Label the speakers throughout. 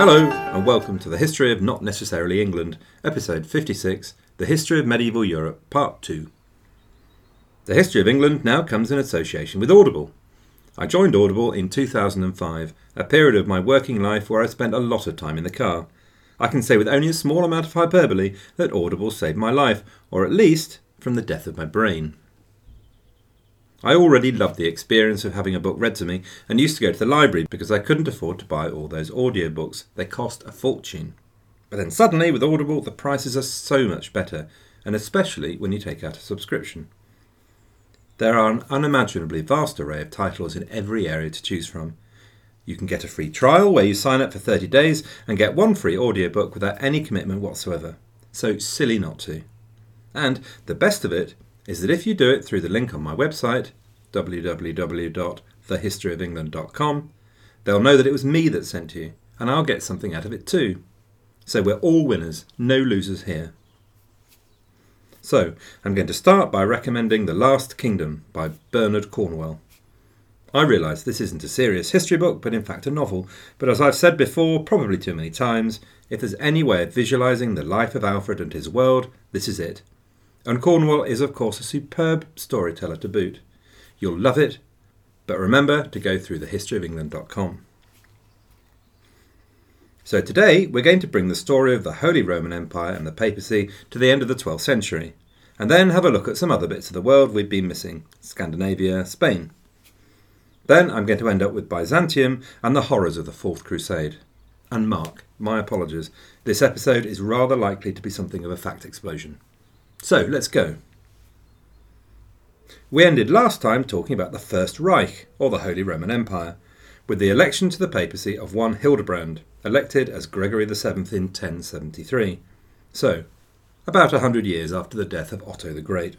Speaker 1: Hello, and welcome to the History of Not Necessarily England, episode 56 The History of Medieval Europe, part 2. The history of England now comes in association with Audible. I joined Audible in 2005, a period of my working life where I spent a lot of time in the car. I can say with only a small amount of hyperbole that Audible saved my life, or at least from the death of my brain. I already loved the experience of having a book read to me and used to go to the library because I couldn't afford to buy all those audiobooks. They cost a fortune. But then suddenly, with Audible, the prices are so much better, and especially when you take out a subscription. There are an unimaginably vast array of titles in every area to choose from. You can get a free trial where you sign up for 30 days and get one free audiobook without any commitment whatsoever. So silly not to. And the best of it is that if you do it through the link on my website, www.thehistoryofengland.com, they'll know that it was me that sent you, and I'll get something out of it too. So we're all winners, no losers here. So, I'm going to start by recommending The Last Kingdom by Bernard Cornwell. I realise this isn't a serious history book, but in fact a novel, but as I've said before, probably too many times, if there's any way of visualising the life of Alfred and his world, this is it. And Cornwell is, of course, a superb storyteller to boot. You'll love it, but remember to go through thehistoryofengland.com. So today we're going to bring the story of the Holy Roman Empire and the papacy to the end of the 12th century, and then have a look at some other bits of the world we've been missing Scandinavia, Spain. Then I'm going to end up with Byzantium and the horrors of the Fourth Crusade. And Mark, my apologies, this episode is rather likely to be something of a fact explosion. So let's go. We ended last time talking about the First Reich, or the Holy Roman Empire, with the election to the papacy of one Hildebrand, elected as Gregory VII in 1073. So, about a hundred years after the death of Otto the Great.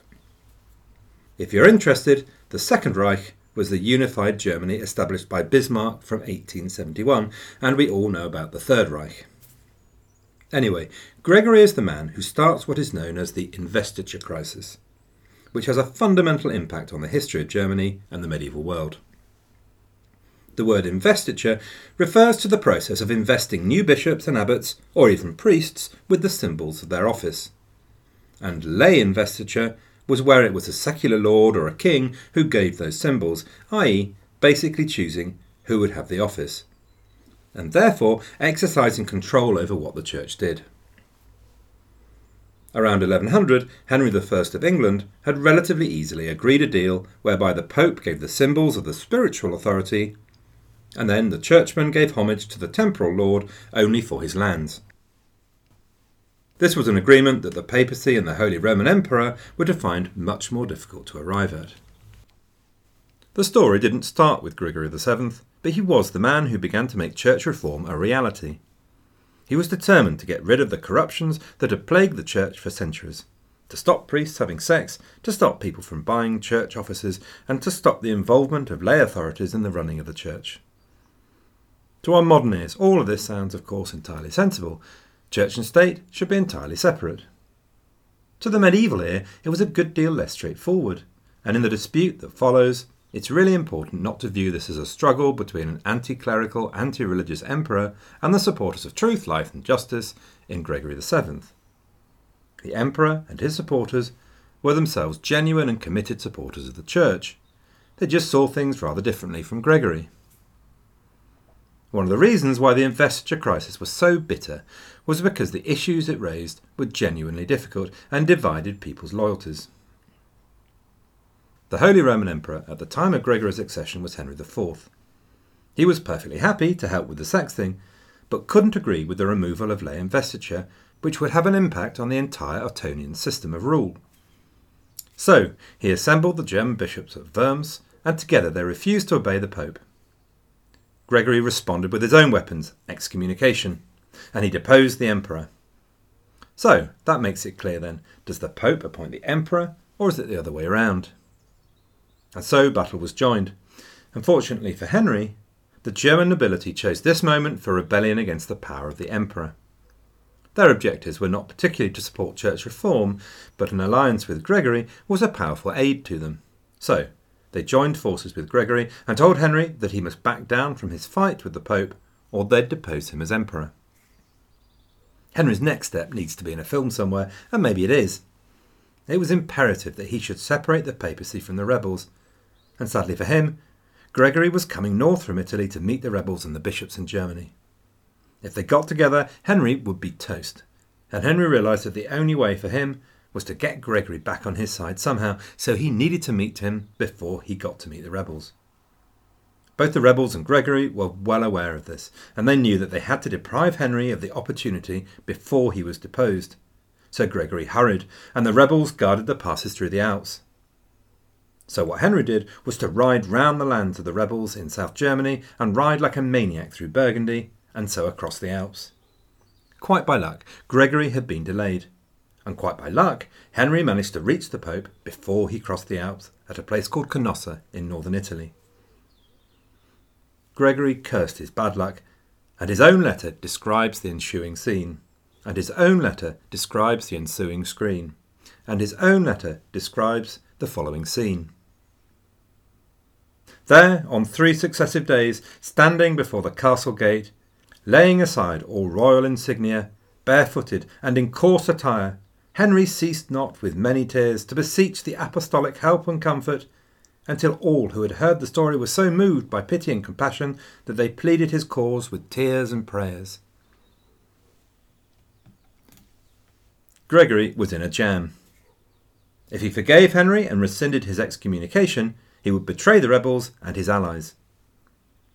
Speaker 1: If you're interested, the Second Reich was the unified Germany established by Bismarck from 1871, and we all know about the Third Reich. Anyway, Gregory is the man who starts what is known as the investiture crisis, which has a fundamental impact on the history of Germany and the medieval world. The word investiture refers to the process of investing new bishops and abbots, or even priests, with the symbols of their office. And lay investiture was where it was a secular lord or a king who gave those symbols, i.e., basically choosing who would have the office and therefore exercising control over what the church did. Around 1100, Henry I of England had relatively easily agreed a deal whereby the Pope gave the symbols of the spiritual authority, and then the churchman gave homage to the temporal lord only for his lands. This was an agreement that the papacy and the Holy Roman Emperor were to find much more difficult to arrive at. The story didn't start with Gregory VII, but he was the man who began to make church reform a reality. He was determined to get rid of the corruptions that had plagued the church for centuries, to stop priests having sex, to stop people from buying church offices, and to stop the involvement of lay authorities in the running of the church. To our modern ears, all of this sounds, of course, entirely sensible. Church and state should be entirely separate. To the medieval ear, it was a good deal less straightforward, and in the dispute that follows, it's really important not to view this as a struggle between an anti clerical, anti religious emperor and the supporters of truth, life, and justice in Gregory VII. The emperor and his supporters were themselves genuine and committed supporters of the church. They just saw things rather differently from Gregory. One of the reasons why the investiture crisis was so bitter was because the issues it raised were genuinely difficult and divided people's loyalties. The Holy Roman Emperor at the time of Gregory's accession was Henry IV. He was perfectly happy to help with the sex thing, but couldn't agree with the removal of lay investiture, which would have an impact on the entire Ottonian system of rule. So he assembled the German bishops at Worms, and together they refused to obey the Pope. Gregory responded with his own weapons, excommunication, and he deposed the emperor. So that makes it clear then does the Pope appoint the emperor, or is it the other way around? And so battle was joined. Unfortunately for Henry, the German nobility chose this moment for rebellion against the power of the emperor. Their objectives were not particularly to support church reform, but an alliance with Gregory was a powerful aid to them. So, they joined forces with Gregory and told Henry that he must back down from his fight with the Pope, or they'd depose him as emperor. Henry's next step needs to be in a film somewhere, and maybe it is. It was imperative that he should separate the papacy from the rebels, and sadly for him, Gregory was coming north from Italy to meet the rebels and the bishops in Germany. If they got together, Henry would be toast, and Henry realised that the only way for him was to get Gregory back on his side somehow, so he needed to meet him before he got to meet the rebels. Both the rebels and Gregory were well aware of this, and they knew that they had to deprive Henry of the opportunity before he was deposed. So Gregory hurried, and the rebels guarded the passes through the Alps. So what Henry did was to ride round the lands of the rebels in South Germany and ride like a maniac through Burgundy and so across the Alps. Quite by luck, Gregory had been delayed, and quite by luck, Henry managed to reach the Pope before he crossed the Alps at a place called Canossa in northern Italy. Gregory cursed his bad luck, and his own letter describes the ensuing scene, and his own letter describes the ensuing screen, and his own letter describes the following scene. There, on three successive days, standing before the castle gate, laying aside all royal insignia, barefooted and in coarse attire, Henry ceased not with many tears to beseech the apostolic help and comfort, until all who had heard the story were so moved by pity and compassion that they pleaded his cause with tears and prayers. Gregory was in a jam. If he forgave Henry and rescinded his excommunication, he would betray the rebels and his allies.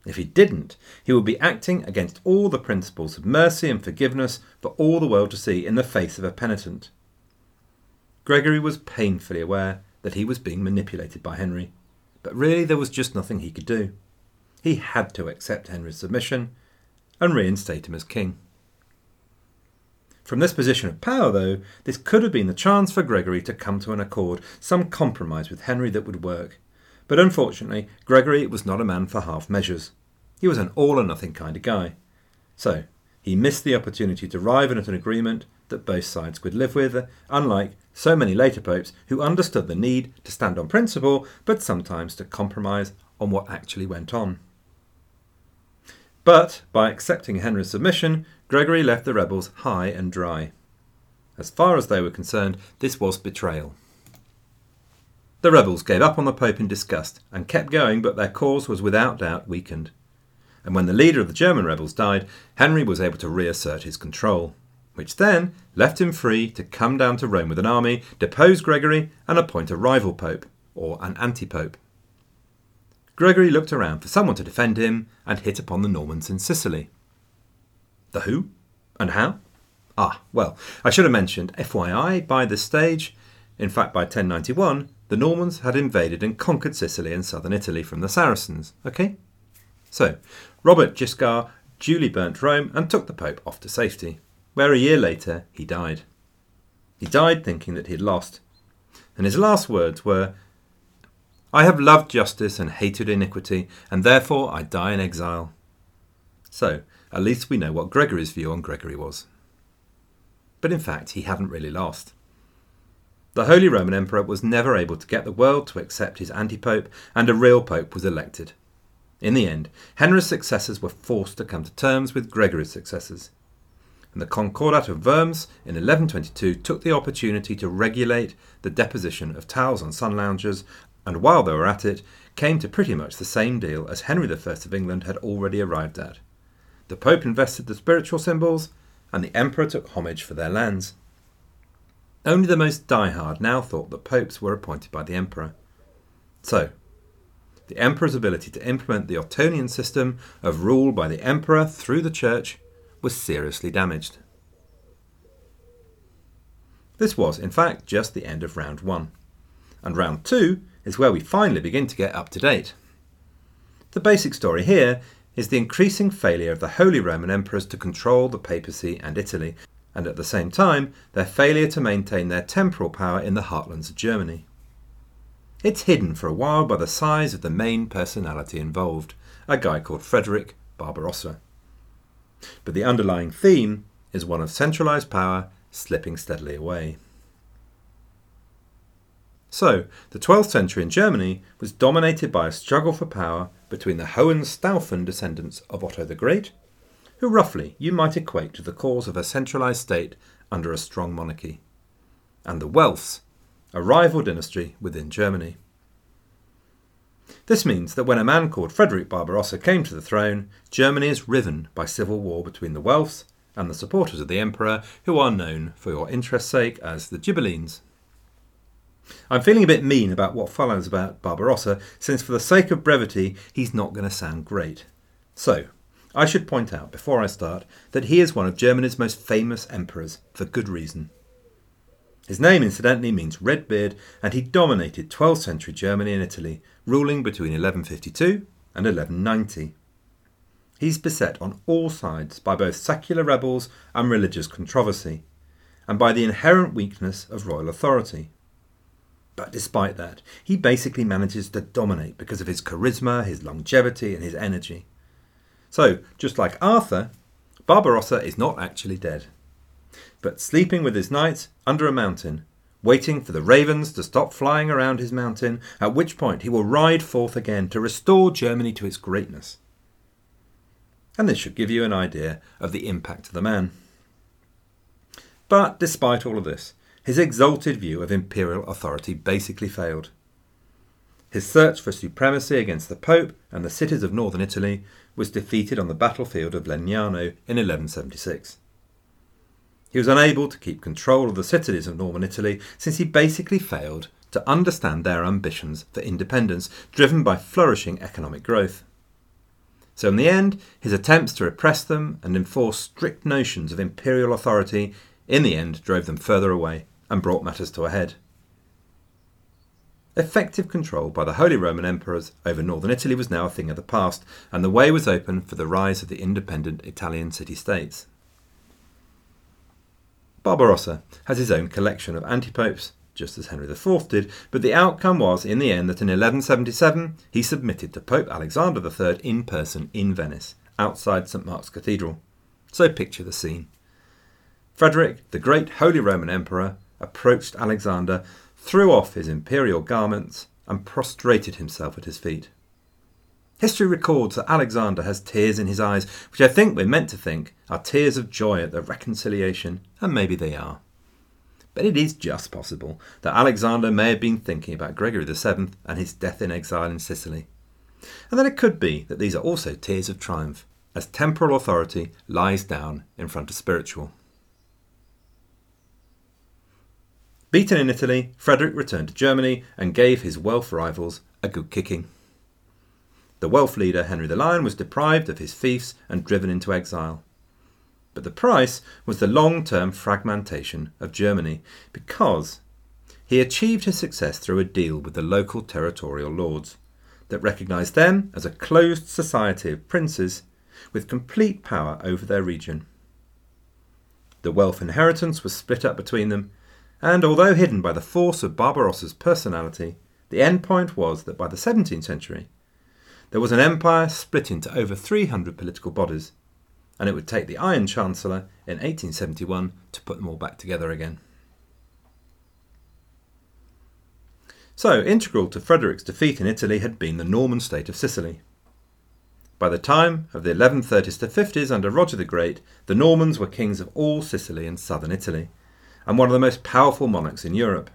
Speaker 1: If he didn't, he would be acting against all the principles of mercy and forgiveness for all the world to see in the face of a penitent. Gregory was painfully aware that he was being manipulated by Henry, but really there was just nothing he could do. He had to accept Henry's submission and reinstate him as king. From this position of power, though, this could have been the chance for Gregory to come to an accord, some compromise with Henry that would work. But unfortunately, Gregory was not a man for half measures. He was an all or nothing kind of guy. So, he missed the opportunity to arrive at an agreement that both sides could live with, unlike so many later popes who understood the need to stand on principle, but sometimes to compromise on what actually went on. But by accepting Henry's submission, Gregory left the rebels high and dry. As far as they were concerned, this was betrayal. The rebels gave up on the Pope in disgust and kept going, but their cause was without doubt weakened. And when the leader of the German rebels died, Henry was able to reassert his control, which then left him free to come down to Rome with an army, depose Gregory, and appoint a rival pope, or an anti-pope. Gregory looked around for someone to defend him and hit upon the Normans in Sicily. The who and how? Ah, well, I should have mentioned, FYI, by this stage, in fact by 1091, the Normans had invaded and conquered Sicily and southern Italy from the Saracens. Okay? So, Robert Guiscard duly burnt Rome and took the Pope off to safety, where a year later he died. He died thinking that he had lost, and his last words were, I have loved justice and hated iniquity, and therefore I die in exile. So, at least we know what Gregory's view on Gregory was. But in fact, he hadn't really lost. The Holy Roman Emperor was never able to get the world to accept his antipope, and a real pope was elected. In the end, Henry's successors were forced to come to terms with Gregory's successors. And the Concordat of Worms in 1122 took the opportunity to regulate the deposition of towels on sun loungers, and while they were at it, came to pretty much the same deal as Henry I of England had already arrived at. The Pope invested the spiritual symbols, and the Emperor took homage for their lands. Only the most die-hard now thought that popes were appointed by the emperor. So, the emperor's ability to implement the Ottonian system of rule by the emperor through the church was seriously damaged. This was, in fact, just the end of round one. And round two is where we finally begin to get up to date. The basic story here is the increasing failure of the Holy Roman emperors to control the papacy and Italy, and at the same time their failure to maintain their temporal power in the heartlands of Germany. It's hidden for a while by the size of the main personality involved, a guy called Frederick Barbarossa. But the underlying theme is one of centralised power slipping steadily away. So, the 12th century in Germany was dominated by a struggle for power between the Hohenstaufen descendants of Otto the Great who roughly you might equate to the cause of a centralised state under a strong monarchy. And the Welfs, a rival dynasty within Germany. This means that when a man called Frederick Barbarossa came to the throne, Germany is riven by civil war between the Welfs and the supporters of the emperor, who are known, for your interest's sake, as the Ghibellines. I'm feeling a bit mean about what follows about Barbarossa, since for the sake of brevity, he's not going to sound great. So, I should point out before I start that he is one of Germany's most famous emperors, for good reason. His name, incidentally, means red beard, and he dominated 12th century Germany and Italy, ruling between 1152 and 1190. He's beset on all sides by both secular rebels and religious controversy, and by the inherent weakness of royal authority. But despite that, he basically manages to dominate because of his charisma, his longevity, and his energy. So, just like Arthur, Barbarossa is not actually dead, but sleeping with his knights under a mountain, waiting for the ravens to stop flying around his mountain, at which point he will ride forth again to restore Germany to its greatness. And this should give you an idea of the impact of the man. But despite all of this, his exalted view of imperial authority basically failed. His search for supremacy against the Pope and the cities of northern Italy was defeated on the battlefield of Legnano in 1176. He was unable to keep control of the cities of northern Italy since he basically failed to understand their ambitions for independence, driven by flourishing economic growth. So, in the end, his attempts to repress them and enforce strict notions of imperial authority in the end drove them further away and brought matters to a head. Effective control by the Holy Roman Emperors over northern Italy was now a thing of the past, and the way was open for the rise of the independent Italian city states. Barbarossa has his own collection of antipopes, just as Henry IV did, but the outcome was, in the end, that in 1177 he submitted to Pope Alexander III in person in Venice, outside St Mark's Cathedral. So picture the scene. Frederick, the great Holy Roman Emperor, approached Alexander, threw off his imperial garments, and prostrated himself at his feet. History records that Alexander has tears in his eyes, which I think we're meant to think are tears of joy at the reconciliation, and maybe they are. But it is just possible that Alexander may have been thinking about Gregory VII and his death in exile in Sicily. And then it could be that these are also tears of triumph, as temporal authority lies down in front of spiritual. Beaten in Italy, Frederick returned to Germany and gave his Welf rivals a good kicking. The Welf leader Henry the Lion was deprived of his fiefs and driven into exile. But the price was the long term fragmentation of Germany because he achieved his success through a deal with the local territorial lords that recognised them as a closed society of princes with complete power over their region. The Welf inheritance was split up between them, and although hidden by the force of Barbarossa's personality, the end point was that by the 17th century, there was an empire split into over 300 political bodies, and it would take the Iron Chancellor in 1871 to put them all back together again. So, integral to Frederick's defeat in Italy had been the Norman state of Sicily. By the time of the 1130s to 50s under Roger the Great, the Normans were kings of all Sicily and southern Italy, and one of the most powerful monarchs in Europe.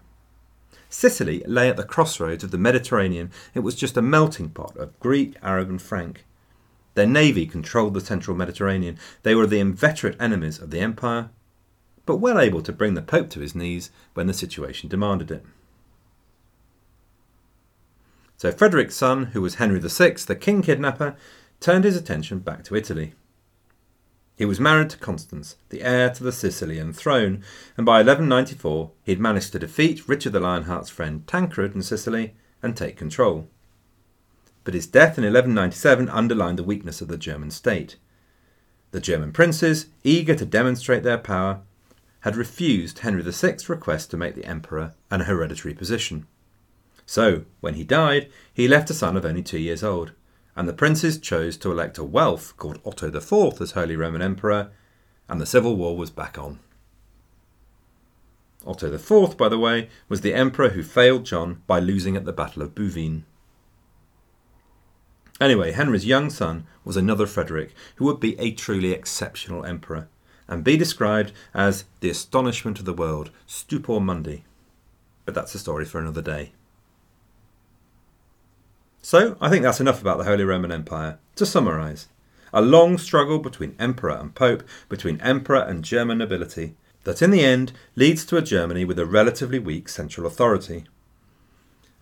Speaker 1: Sicily lay at the crossroads of the Mediterranean. It was just a melting pot of Greek, Arab, and Frank. Their navy controlled the central Mediterranean. They were the inveterate enemies of the empire, but well able to bring the Pope to his knees when the situation demanded it. So Frederick's son, who was Henry VI, the king kidnapper, turned his attention back to Italy. He was married to Constance, the heir to the Sicilian throne, and by 1194 he had managed to defeat Richard the Lionheart's friend Tancred in Sicily and take control. But his death in 1197 underlined the weakness of the German state. The German princes, eager to demonstrate their power, had refused Henry VI's request to make the emperor an hereditary position. So, when he died, he left a son of only two years old, and the princes chose to elect a Welf called Otto IV as Holy Roman Emperor, and the civil war was back on. Otto IV, by the way, was the emperor who failed John by losing at the Battle of Bouvines. Anyway, Henry's young son was another Frederick, who would be a truly exceptional emperor, and be described as the astonishment of the world, stupor mundi. But that's a story for another day. So, I think that's enough about the Holy Roman Empire. To summarise, a long struggle between emperor and pope, between emperor and German nobility, that in the end leads to a Germany with a relatively weak central authority.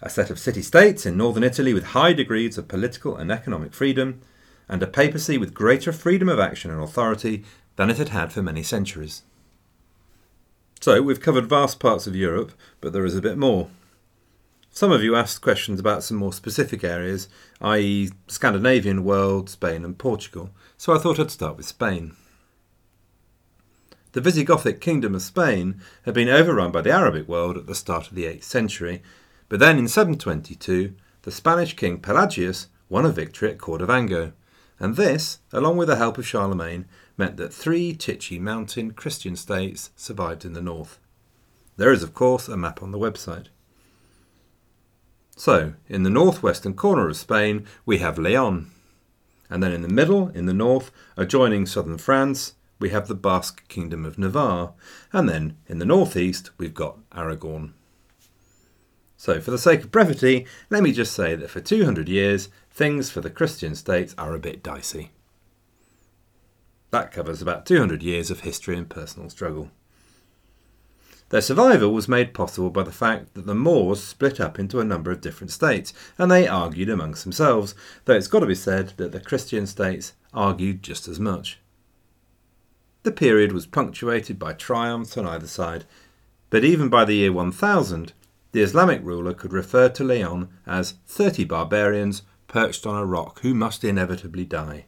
Speaker 1: A set of city states in northern Italy with high degrees of political and economic freedom, and a papacy with greater freedom of action and authority than it had had for many centuries. So, we've covered vast parts of Europe, but there is a bit more. Some of you asked questions about some more specific areas, i.e., Scandinavian world, Spain, and Portugal, so I thought I'd start with Spain. The Visigothic kingdom of Spain had been overrun by the Arabic world at the start of the 8th century, but then in 722 the Spanish king Pelagius won a victory at Covadonga, and this, along with the help of Charlemagne, meant that three Tychy mountain Christian states survived in the north. There is, of course, a map on the website. So, in the northwestern corner of Spain, we have Leon. And then in the middle, in the north, adjoining southern France, we have the Basque kingdom of Navarre, and then in the northeast we've got Aragon. So, for the sake of brevity, let me just say that for 200 years, things for the Christian states are a bit dicey. That covers about 200 years of history and personal struggle. Their survival was made possible by the fact that the Moors split up into a number of different states, and they argued amongst themselves, though it's got to be said that the Christian states argued just as much. The period was punctuated by triumphs on either side, but even by the year 1000, the Islamic ruler could refer to Leon as 30 barbarians perched on a rock who must inevitably die.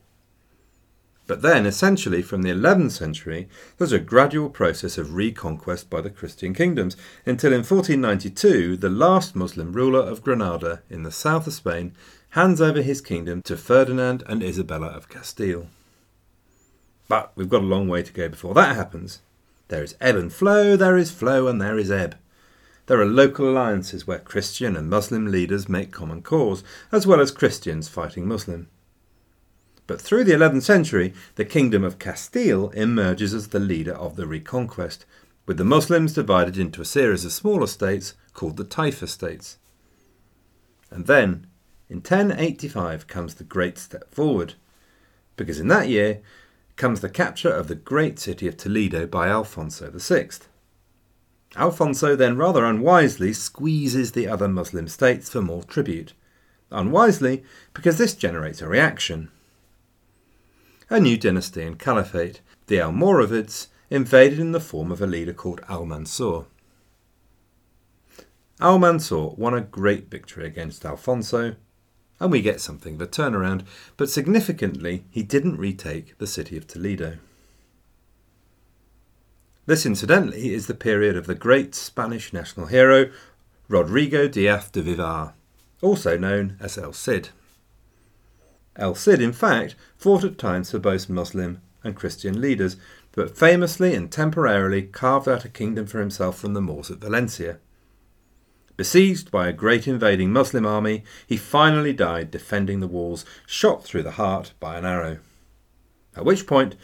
Speaker 1: But then, essentially from the 11th century, there's a gradual process of reconquest by the Christian kingdoms, until in 1492 the last Muslim ruler of Granada in the south of Spain hands over his kingdom to Ferdinand and Isabella of Castile. But we've got a long way to go before that happens. There is ebb and flow, there is flow, and there is ebb. There are local alliances where Christian and Muslim leaders make common cause, as well as Christians fighting Muslim. But through the 11th century, the Kingdom of Castile emerges as the leader of the Reconquest, with the Muslims divided into a series of smaller states called the Taifa states. And then, in 1085, comes the great step forward, because in that year, comes the capture of the great city of Toledo by Alfonso VI. Alfonso then rather unwisely squeezes the other Muslim states for more tribute. Unwisely, because this generates a reaction. A new dynasty and caliphate, the Almoravids, invaded in the form of a leader called Al Mansur. Al Mansur won a great victory against Alfonso, and we get something of a turnaround, but significantly, he didn't retake the city of Toledo. This, incidentally, is the period of the great Spanish national hero Rodrigo Diaz de Vivar, also known as El Cid. El Cid, in fact, fought at times for both Muslim and Christian leaders, but famously and temporarily carved out a kingdom for himself from the Moors at Valencia. Besieged by a great invading Muslim army, he finally died defending the walls, shot through the heart by an arrow. At which point,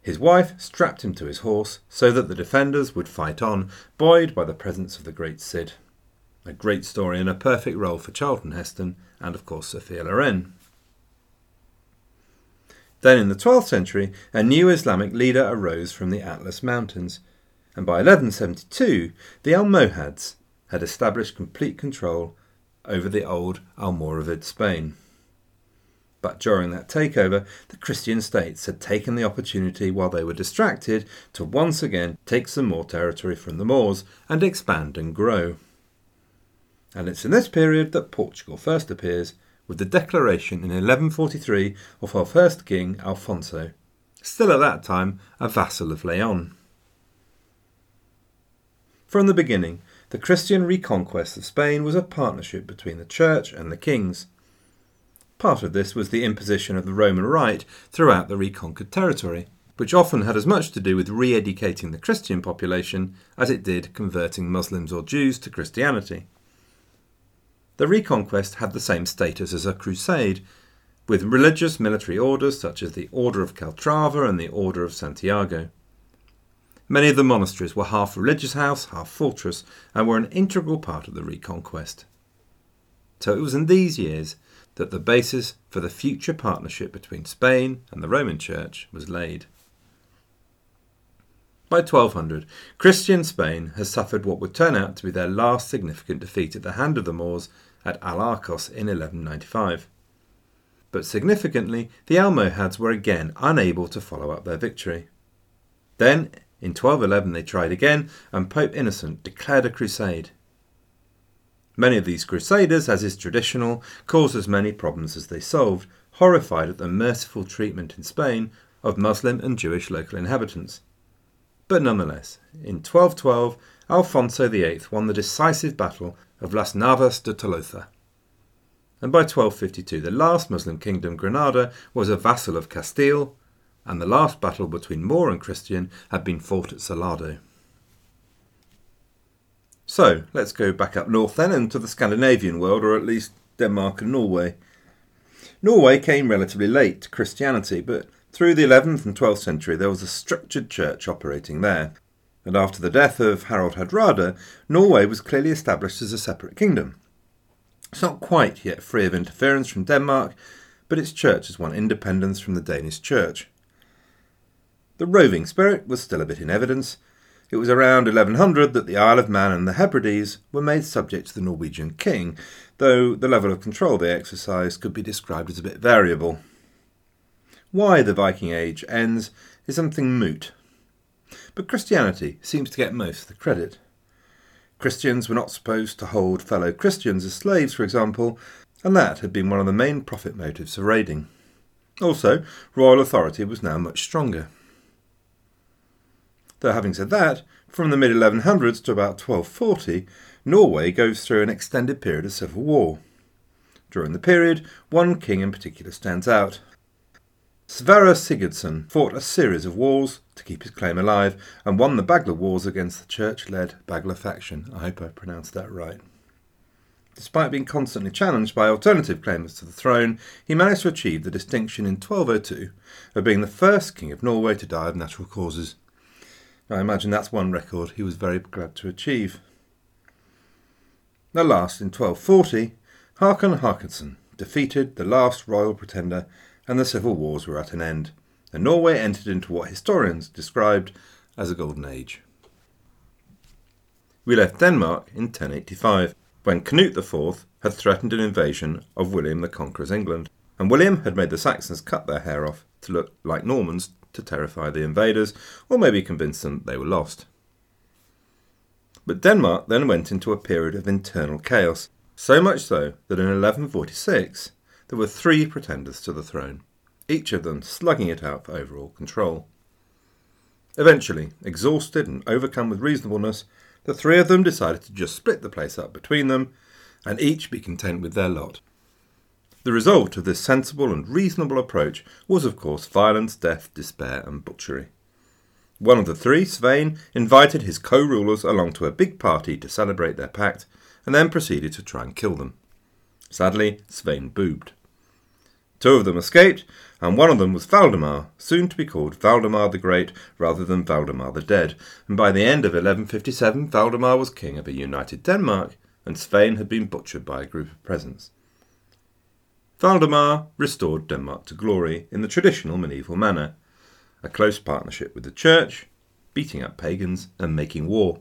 Speaker 1: his wife strapped him to his horse so that the defenders would fight on, buoyed by the presence of the great Cid. A great story and a perfect role for Charlton Heston and, of course, Sophia Loren. Then, in the 12th century, a new Islamic leader arose from the Atlas Mountains, and by 1172, the Almohads had established complete control over the old Almoravid Spain. But during that takeover, the Christian states had taken the opportunity while they were distracted to once again take some more territory from the Moors and expand and grow. And it's in this period that Portugal first appears, with the declaration in 1143 of her first king, Alfonso, still at that time a vassal of Leon. From the beginning, the Christian reconquest of Spain was a partnership between the Church and the kings. Part of this was the imposition of the Roman Rite throughout the reconquered territory, which often had as much to do with re educating the Christian population as it did converting Muslims or Jews to Christianity. The reconquest had the same status as a crusade, with religious military orders such as the Order of Calatrava and the Order of Santiago. Many of the monasteries were half religious house, half fortress, and were an integral part of the reconquest. So it was in these years that the basis for the future partnership between Spain and the Roman Church was laid. By 1200, Christian Spain has suffered what would turn out to be their last significant defeat at the hand of the Moors at Alarcos in 1195. But significantly, the Almohads were again unable to follow up their victory. Then, in 1211 they tried again, and Pope Innocent declared a crusade. Many of these crusaders, as is traditional, caused as many problems as they solved, horrified at the merciful treatment in Spain of Muslim and Jewish local inhabitants. But nonetheless, in 1212, Alfonso VIII won the decisive battle of Las Navas de Tolosa. And by 1252, the last Muslim kingdom, Granada, was a vassal of Castile, and the last battle between Moor and Christian had been fought at Salado. So, let's go back up north then into the Scandinavian world, or at least Denmark and Norway. Norway came relatively late to Christianity, but through the 11th and 12th century there was a structured church operating there. And after the death of Harald Hardrada, Norway was clearly established as a separate kingdom. It's not quite yet free of interference from Denmark, but its church has won independence from the Danish church. The roving spirit was still a bit in evidence. It was around 1100 that the Isle of Man and the Hebrides were made subject to the Norwegian king, though the level of control they exercised could be described as a bit variable. Why the Viking Age ends is something moot. But Christianity seems to get most of the credit. Christians were not supposed to hold fellow Christians as slaves, for example, and that had been one of the main profit motives of raiding. Also, royal authority was now much stronger. Though having said that, from the mid 1100s to about 1240, Norway goes through an extended period of civil war. During the period, one king in particular stands out. Sverre Sigurdsson fought a series of wars to keep his claim alive and won the Bagler Wars against the church led Bagler faction. I hope I pronounced that right. Despite being constantly challenged by alternative claimants to the throne, he managed to achieve the distinction in 1202 of being the first king of Norway to die of natural causes. I imagine that's one record he was very glad to achieve. At last, in 1240, Hakon Hakonsson defeated the last royal pretender and the civil wars were at an end, and Norway entered into what historians described as a golden age. We left Denmark in 1085, when Canute IV had threatened an invasion of William the Conqueror's England, and William had made the Saxons cut their hair off to look like Normans to terrify the invaders, or maybe convince them they were lost. But Denmark then went into a period of internal chaos, so much so that in 1146 there were three pretenders to the throne, each of them slugging it out for overall control. Eventually, exhausted and overcome with reasonableness, the three of them decided to just split the place up between them and each be content with their lot. The result of this sensible and reasonable approach was, of course, violence, death, despair, and butchery. One of the three, Svein, invited his co rulers along to a big party to celebrate their pact, and then proceeded to try and kill them. Sadly, Svein boobed. Two of them escaped, and one of them was Valdemar, soon to be called Valdemar the Great rather than Valdemar the Dead, and by the end of 1157 Valdemar was king of a united Denmark, and Svein had been butchered by a group of peasants. Valdemar restored Denmark to glory in the traditional medieval manner a close partnership with the church, beating up pagans, and making war.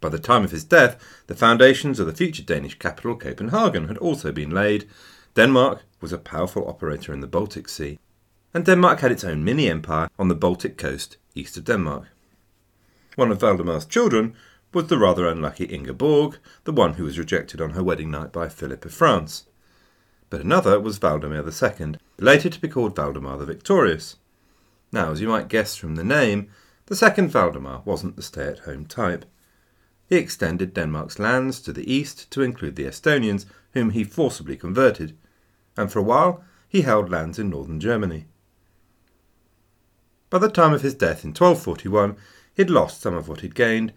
Speaker 1: By the time of his death, the foundations of the future Danish capital, Copenhagen, had also been laid. Denmark was a powerful operator in the Baltic Sea, and Denmark had its own mini empire on the Baltic coast east of Denmark. One of Valdemar's children was the rather unlucky Ingeborg, the one who was rejected on her wedding night by Philip of France but another was Valdemar II, later to be called Valdemar the Victorious. Now, as you might guess from the name, the second Valdemar wasn't the stay at home type. He extended Denmark's lands to the east to include the Estonians, whom he forcibly converted, and for a while he held lands in northern Germany. By the time of his death in 1241, he had lost some of what he'd gained,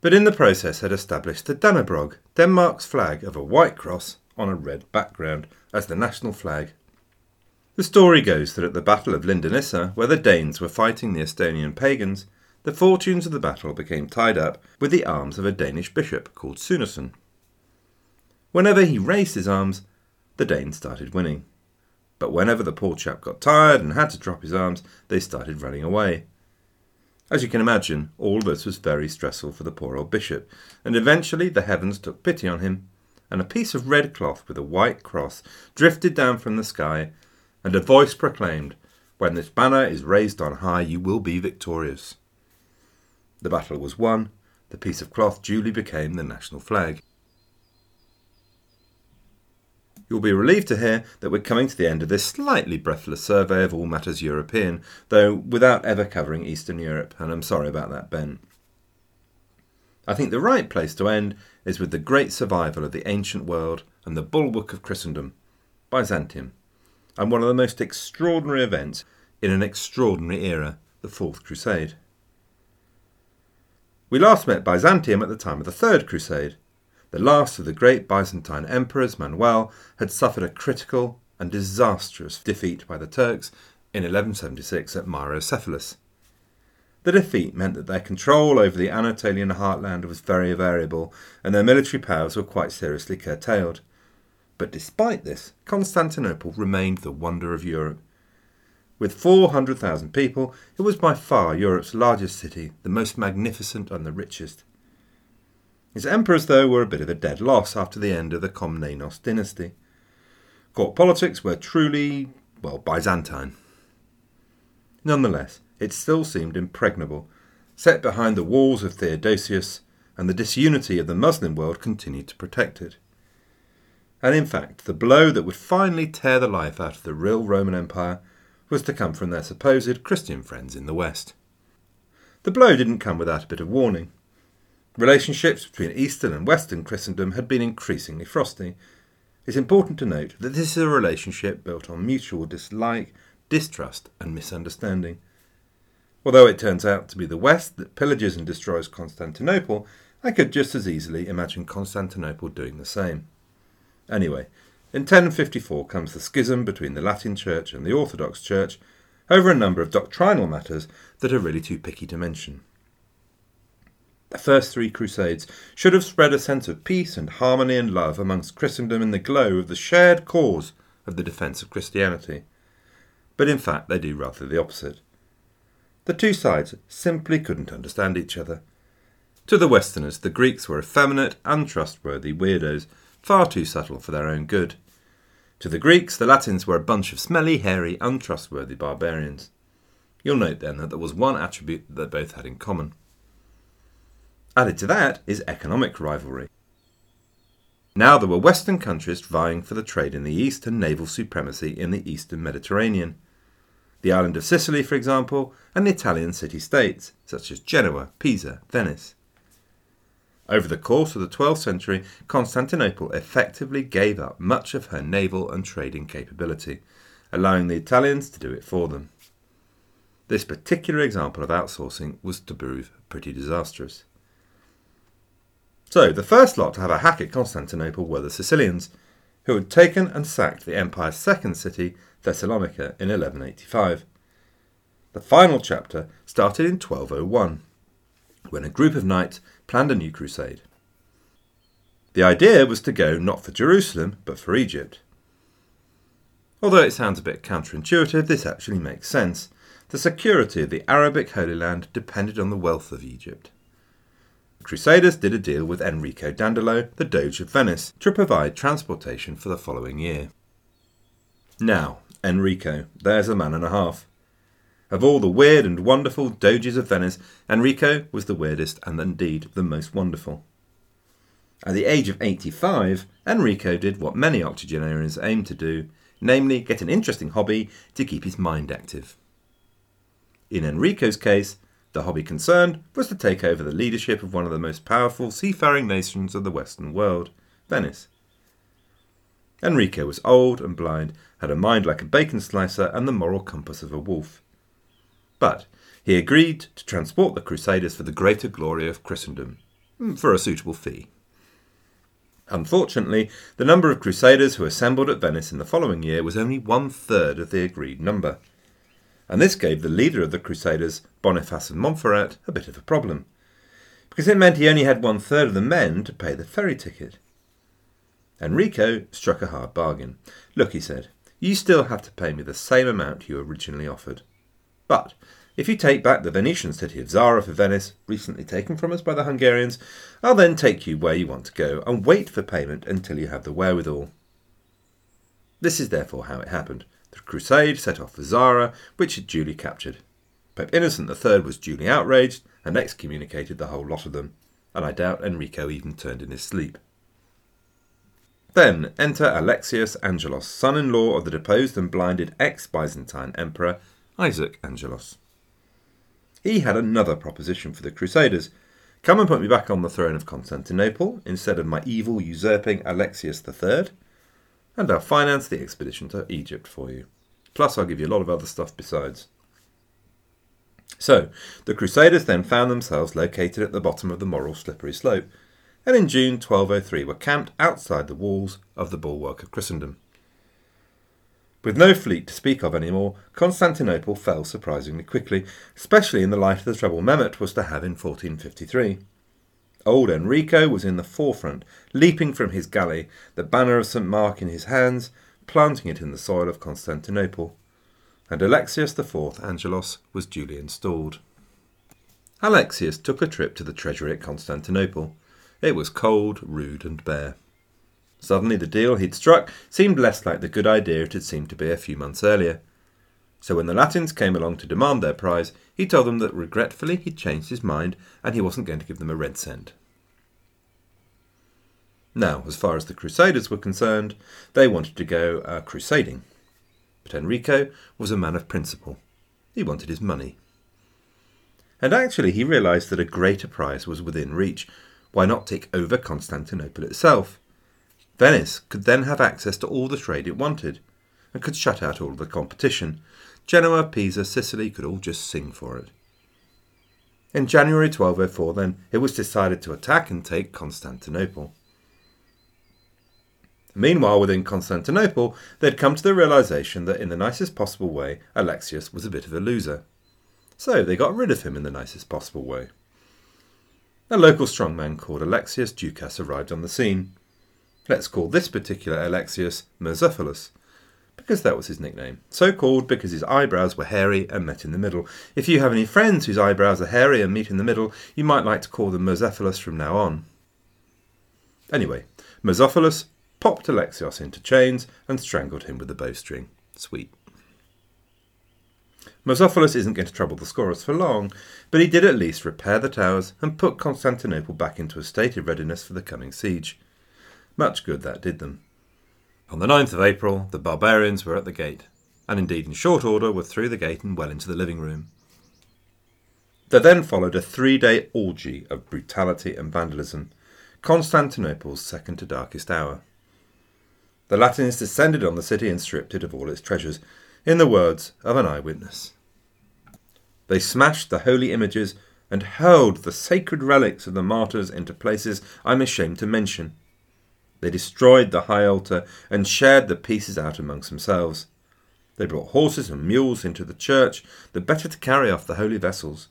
Speaker 1: but in the process had established the Dannebrog, Denmark's flag of a white cross on a red background as the national flag. The story goes that at the Battle of Lyndanisse, where the Danes were fighting the Estonian pagans, the fortunes of the battle became tied up with the arms of a Danish bishop called Sunesson. Whenever he raised his arms, the Danes started winning. But whenever the poor chap got tired and had to drop his arms, they started running away. As you can imagine, all this was very stressful for the poor old bishop, and eventually the heavens took pity on him, and a piece of red cloth with a white cross drifted down from the sky, and a voice proclaimed, When this banner is raised on high, you will be victorious. The battle was won, the piece of cloth duly became the national flag. You'll be relieved to hear that we're coming to the end of this slightly breathless survey of all matters European, though without ever covering Eastern Europe, and I'm sorry about that, Ben. I think the right place to end is with the great survival of the ancient world and the bulwark of Christendom, Byzantium, and one of the most extraordinary events in an extraordinary era, the Fourth Crusade. We last met Byzantium at the time of the Third Crusade, the last of the great Byzantine emperors, Manuel, had suffered a critical and disastrous defeat by the Turks in 1176 at Myrocephalus. The defeat meant that their control over the Anatolian heartland was very variable, and their military powers were quite seriously curtailed. But despite this, Constantinople remained the wonder of Europe. With 400,000 people, it was by far Europe's largest city, the most magnificent and the richest. His emperors, though, were a bit of a dead loss after the end of the Komnenos dynasty. Court politics were truly, well, Byzantine. Nonetheless, it still seemed impregnable, set behind the walls of Theodosius, and the disunity of the Muslim world continued to protect it. And in fact, the blow that would finally tear the life out of the real Roman Empire was to come from their supposed Christian friends in the West. The blow didn't come without a bit of warning. Relationships between Eastern and Western Christendom had been increasingly frosty. It's important to note that this is a relationship built on mutual dislike, distrust, and misunderstanding. Although it turns out to be the West that pillages and destroys Constantinople, I could just as easily imagine Constantinople doing the same. Anyway, in 1054 comes the schism between the Latin Church and the Orthodox Church over a number of doctrinal matters that are really too picky to mention. First three Crusades should have spread a sense of peace and harmony and love amongst Christendom in the glow of the shared cause of the defence of Christianity. But in fact, they do rather the opposite. The two sides simply couldn't understand each other. To the Westerners, the Greeks were effeminate, untrustworthy weirdos, far too subtle for their own good. To the Greeks, the Latins were a bunch of smelly, hairy, untrustworthy barbarians. You'll note then that there was one attribute that they both had in common. Added to that is economic rivalry. Now there were Western countries vying for the trade in the East and naval supremacy in the Eastern Mediterranean. The island of Sicily, for example, and the Italian city states, such as Genoa, Pisa, Venice. Over the course of the 12th century, Constantinople effectively gave up much of her naval and trading capability, allowing the Italians to do it for them. This particular example of outsourcing was to prove pretty disastrous. So, the first lot to have a hack at Constantinople were the Sicilians, who had taken and sacked the empire's second city, Thessalonica, in 1185. The final chapter started in 1201, when a group of knights planned a new crusade. The idea was to go not for Jerusalem, but for Egypt. Although it sounds a bit counterintuitive, this actually makes sense. The security of the Arabic Holy Land depended on the wealth of Egypt. Crusaders did a deal with Enrico Dandolo, the Doge of Venice, to provide transportation for the following year. Now, Enrico, there's a man and a half. Of all the weird and wonderful Doges of Venice, Enrico was the weirdest and indeed the most wonderful. At the age of 85, Enrico did what many octogenarians aim to do, namely get an interesting hobby to keep his mind active. In Enrico's case, the hobby concerned was to take over the leadership of one of the most powerful seafaring nations of the Western world, Venice. Enrico was old and blind, had a mind like a bacon slicer, and the moral compass of a wolf. But he agreed to transport the Crusaders for the greater glory of Christendom, mm, for a suitable fee. Unfortunately, the number of crusaders who assembled at Venice in the following year was only one third of the agreed number. And this gave the leader of the crusaders, Boniface of Montferrat, a bit of a problem, because it meant he only had one third of the men to pay the ferry ticket. Enrico struck a hard bargain. Look, he said, you still have to pay me the same amount you originally offered. But if you take back the Venetian city of Zara for Venice, recently taken from us by the Hungarians, I'll then take you where you want to go and wait for payment until you have the wherewithal. This is therefore how it happened. The crusade set off for Zara, which it duly captured. Pope Innocent III was duly outraged and excommunicated the whole lot of them, and I doubt Enrico even turned in his sleep. Then enter Alexius Angelos, son in law of the deposed and blinded ex Byzantine Emperor Isaac Angelos. He had another proposition for the Crusaders come and put me back on the throne of Constantinople instead of my evil usurping Alexius III, and I'll finance the expedition to Egypt for you. Plus, I'll give you a lot of other stuff besides. So, the Crusaders then found themselves located at the bottom of the moral slippery slope, and in June 1203 were camped outside the walls of the bulwark of Christendom. With no fleet to speak of any more, Constantinople fell surprisingly quickly, especially in the light of the trouble Mehmet was to have in 1453. Old Enrico was in the forefront, leaping from his galley, the banner of St. Mark in his hands, planting it in the soil of Constantinople. And Alexius IV Angelos was duly installed. Alexius took a trip to the treasury at Constantinople. It was cold, rude, and bare. Suddenly, the deal he'd struck seemed less like the good idea it had seemed to be a few months earlier. So when the Latins came along to demand their prize, he told them that regretfully he'd changed his mind and he wasn't going to give them a red cent. Now, as far as the Crusaders were concerned, they wanted to go uh, crusading. But Enrico was a man of principle. He wanted his money. And actually, he realized that a greater prize was within reach. Why not take over Constantinople itself? Venice could then have access to all the trade it wanted, and could shut out all the competition. Genoa, Pisa, Sicily could all just sing for it. In January 1204, then, it was decided to attack and take Constantinople. Meanwhile, within Constantinople, they'd come to the realization that in the nicest possible way, Alexius was a bit of a loser. So they got rid of him in the nicest possible way. A local strongman called Alexius Ducas arrived on the scene. Let's call this particular Alexius Murzophilus, because that was his nickname. So called because his eyebrows were hairy and met in the middle. If you have any friends whose eyebrows are hairy and meet in the middle, you might like to call them Murzophilus from now on. Anyway, Murzophilus popped Alexios into chains and strangled him with a bowstring. Sweet. Murzophilus isn't going to trouble the scorers for long, but he did at least repair the towers and put Constantinople back into a state of readiness for the coming siege. Much good that did them. On the 9th of April, the barbarians were at the gate, and indeed in short order were through the gate and well into the living room. There then followed a three day orgy of brutality and vandalism, Constantinople's second to darkest hour. The Latins descended on the city and stripped it of all its treasures, in the words of an eyewitness. They smashed the holy images and hurled the sacred relics of the martyrs into places I'm ashamed to mention. They destroyed the high altar and shared the pieces out amongst themselves. They brought horses and mules into the church, the better to carry off the holy vessels.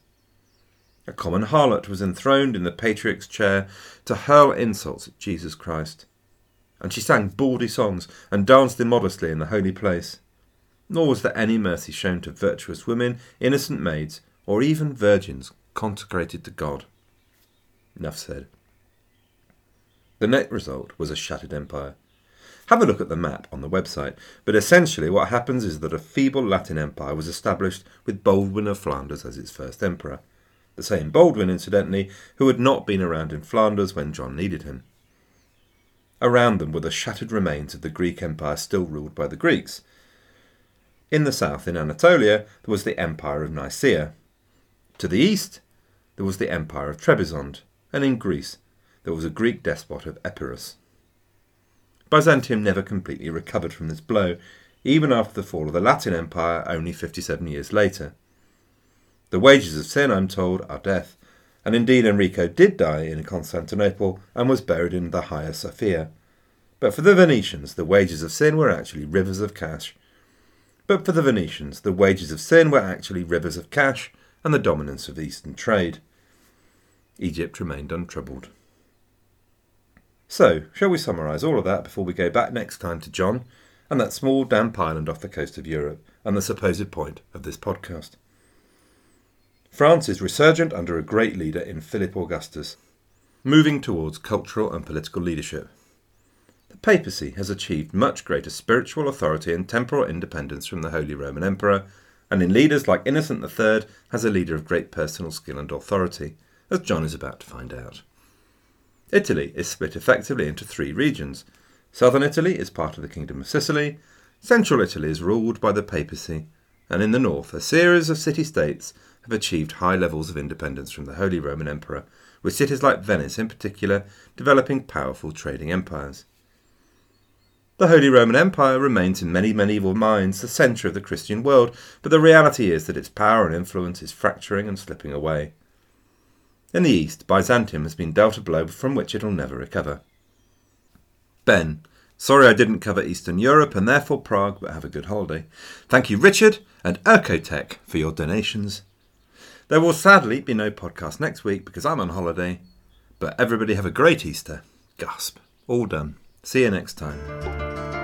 Speaker 1: A common harlot was enthroned in the patriarch's chair to hurl insults at Jesus Christ. And she sang bawdy songs and danced immodestly in the holy place. Nor was there any mercy shown to virtuous women, innocent maids, or even virgins consecrated to God. Enough said. The net result was a shattered empire. Have a look at the map on the website, but essentially what happens is that a feeble Latin empire was established with Baldwin of Flanders as its first emperor. The same Baldwin, incidentally, who had not been around in Flanders when John needed him. Around them were the shattered remains of the Greek Empire still ruled by the Greeks. In the south, in Anatolia, there was the Empire of Nicaea. To the east, there was the Empire of Trebizond, and in Greece, there was a Greek despot of Epirus. Byzantium never completely recovered from this blow, even after the fall of the Latin Empire only 57 years later. The wages of sin, I'm told, are death, and indeed Enrico did die in Constantinople and was buried in the Hagia Sophia. But for the Venetians, the wages of sin were actually rivers of cash. But for the Venetians, the wages of sin were actually rivers of cash and the dominance of Eastern trade. Egypt remained untroubled. So, shall we summarise all of that before we go back next time to John and that small damp island off the coast of Europe and the supposed point of this podcast? France is resurgent under a great leader in Philip Augustus, moving towards cultural and political leadership. The papacy has achieved much greater spiritual authority and temporal independence from the Holy Roman Emperor, and in leaders like Innocent III has a leader of great personal skill and authority, as John is about to find out. Italy is split effectively into three regions. Southern Italy is part of the Kingdom of Sicily, Central Italy is ruled by the papacy, and in the north a series of city states have achieved high levels of independence from the Holy Roman Emperor, with cities like Venice in particular developing powerful trading empires. The Holy Roman Empire remains in many medieval minds the centre of the Christian world, but the reality is that its power and influence is fracturing and slipping away. In the east, Byzantium has been dealt a blow from which it will never recover. Ben, sorry I didn't cover Eastern Europe and therefore Prague, but have a good holiday. Thank you, Richard and Ercotech, for your donations. There will sadly be no podcast next week because I'm on holiday, but everybody have a great Easter. Gasp. All done. See you next time.